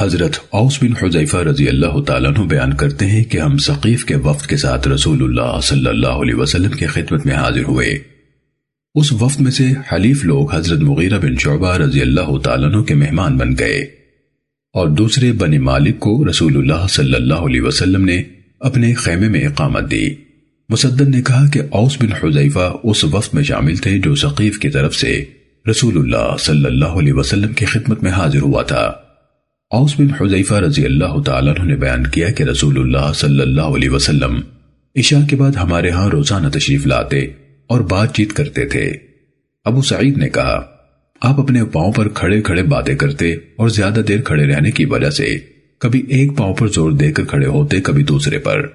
حضرت اوس بن حضیفہ رضی اللہ تعالیٰ عنہ بیان کرتے ہیں کہ ہم ثقیف کے وفد کے ساتھ رسول اللہ صلی اللہ علیہ وسلم کی خدمت میں حاضر ہوئے۔ اس وفد میں سے حلیف لوگ حضرت مغیرہ بن شعبہ رضی اللہ تعالیٰ عنہ کے مہمان بن گئے۔ اور دوسرے بنی مالک کو رسول اللہ صلی اللہ علیہ وسلم نے اپنے خیمے میں اقامت دی۔ مسدد نے کہا کہ اوس بن حضیفہ اس وفد میں شامل تھے جو ثقیف کی طرف سے رسول اللہ صلی اللہ علیہ وسلم کی خدمت میں حاضر ہوا تھا۔ اوس بن حضیفہ رضی اللہ تعالیٰ نے بیان کیا کہ رسول اللہ صلی اللہ علیہ وسلم عشاء کے بعد ہمارے ہاں روزانہ تشریف لاتے اور بات چیت کرتے تھے۔ ابو سعید نے کہا، آپ اپنے پاؤں پر کھڑے کھڑے باتیں کرتے اور زیادہ دیر کھڑے رہنے کی وجہ سے کبھی ایک پاؤں پر زور دے کر کھڑے ہوتے، کبھی دوسرے پر۔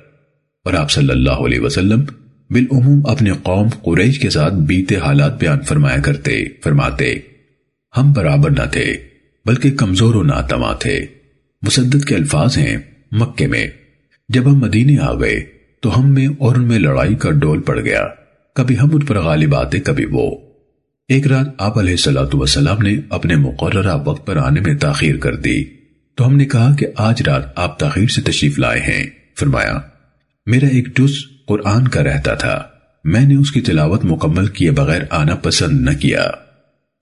اور آپ صلی اللہ علیہ وسلم بالعموم اپنے قوم قریش کے ساتھ بیتے حالات بیان فرمایا کرتے، فرماتے، ہم برابر نہ تھے۔ بلکہ کمزور و ناتما تھے۔ مسدد کے الفاظ ہیں مکے میں۔ جب ہم مدینے آ گئے تو ہم میں اور ان میں لڑائی کا ڈول پڑ گیا۔ کبھی ہم ان پر غالب آتے، کبھی وہ۔ ایک رات آپ علیہ السلام والسلام نے اپنے مقررہ وقت پر آنے میں تاخیر کر دی۔ تو ہم نے کہا کہ آج رات آپ تاخیر سے تشریف لائے ہیں۔ فرمایا، میرا ایک جز قرآن کا رہتا تھا۔ میں نے اس کی تلاوت مکمل کیے بغیر آنا پسند نہ کیا۔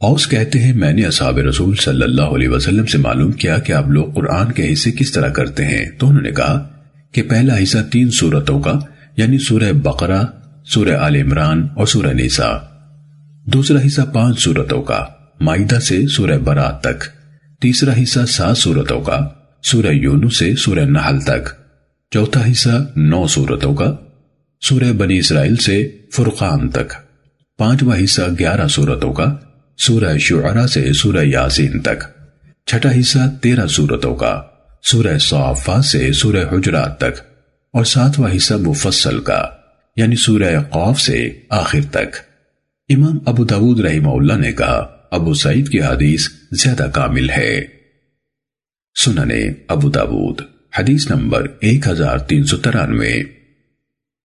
اوس کہتے ہیں، میں نے اصحاب رسول صلی اللہ علیہ وسلم سے معلوم کیا کہ آپ لوگ قرآن کے حصے کس طرح کرتے ہیں۔ تو انہوں نے کہا کہ پہلا حصہ تین سورتوں کا یعنی سورہ بقرہ، سورہ آل عمران اور سورہ نیسا۔ دوسرا حصہ پانچ سورتوں کا معدہ سے سورہ برات تک۔ تیسرا حصہ سات سورتوں کا، سورہ یونو سے سورہ نحل تک۔ چوتھا حصہ نو سورتوں کا، سورہ بنی اسرائیل سے فرقان تک۔ پانچواں حصہ گیارہ سورتوں کا سورہ شعرا سے سورہ یاسین تک۔ چھٹا حصہ تیرہ سورتوں کا، سورہ صافا سے سورہ حجرات تک، اور ساتواں حصہ مفصل کا یعنی سورہ قوف سے آخر تک۔ امام ابو داود رحمہ اللہ نے کہا، ابو سعید کی حدیث زیادہ کامل ہے۔ سننے ابو داود، حدیث نمبر 1393